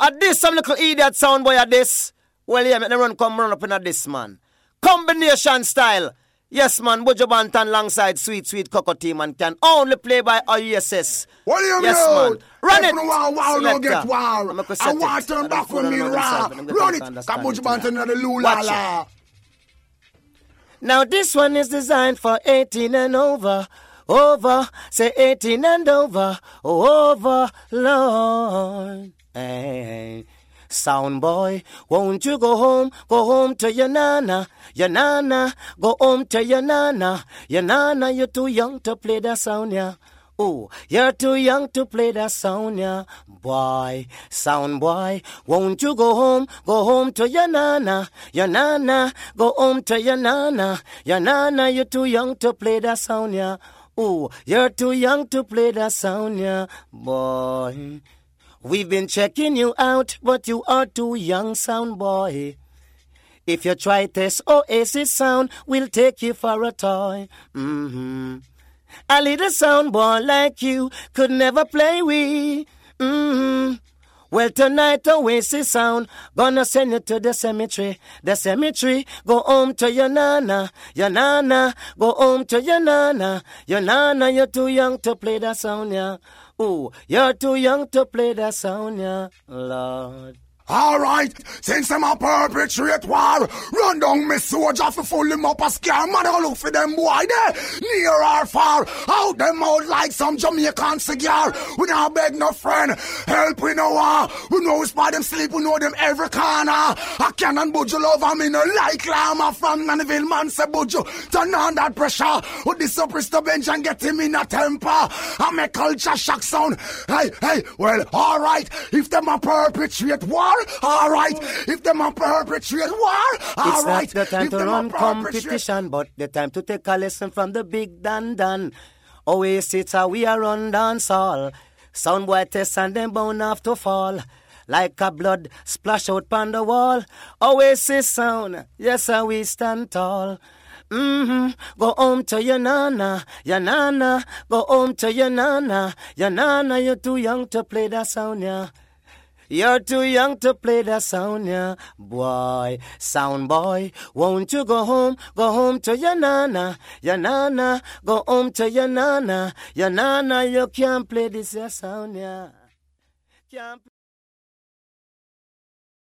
at this some little idiot sound boy at this. Well, yeah, make them run come run up in a this man. Combination style. Yes, man, Buju Banton alongside Sweet Sweet Cocoa Tea and can only play by ISS. What do you yes, mean? man. Run it. Wow, wow, no get wow. I want to turn back for me, know raw. myself, and I'm Run it. Kabuji it Banton the lula la. Now this one is designed for 18 and over. Over, say 18 and over. Over, Lord. Hey. Sound boy, won't you go home? Go home to your nana, your nana. Go home to your nana, your nana. You're too young to play that sound, yeah. Oh, you're too young to play that sound, yeah. Boy, sound boy, won't you go home? Go home to your nana, your nana. Go home to your nana, your nana. You're too young to play that sound, yeah. Oh, you're too young to play that sound, yeah. Boy, we've been checking you out, but you are too young, sound boy. If you try test Oasis sound, we'll take you for a toy. hmm A little sound boy like you could never play we. with. hmm Well, tonight oh, Oasis sound gonna send you to the cemetery. The cemetery, go home to your nana, your nana. Go home to your nana, your nana. You're too young to play that sound, yeah. Ooh, you're too young to play that sound, yeah, Lord. Alright, since them a perpetrate war, run down me soldier for full him up a scare. Man, I look for them boy there, near or far. Out them out like some Jamaican cigar. We not beg no friend, help we no war. We know uh, spot them sleep, we know them every corner. I cannon Buju love me no like llama from Nanville man say Buju. Turn on that pressure, with this up the bench and get him in a temper. I make culture shock sound. Hey, hey, well, alright, if them a perpetrate war, alright. If them a perpetrate war, It's alright. not the time If to run competition, but the time to take a lesson from the big Dan Dan. Always it's how we are run dance all. Sound boy test and them bound have to fall. Like a blood splash out on the wall. Always say sound, yes, how we stand tall. Mm-hmm. Go home to your nana, your nana. Go home to your nana, your nana. You're too young to play that sound, yeah. You're too young to play that sound, yeah. Boy, sound boy, won't you go home? Go home to your nana, your nana. Go home to your nana, your nana. You can't play this yeah, sound, yeah. Can't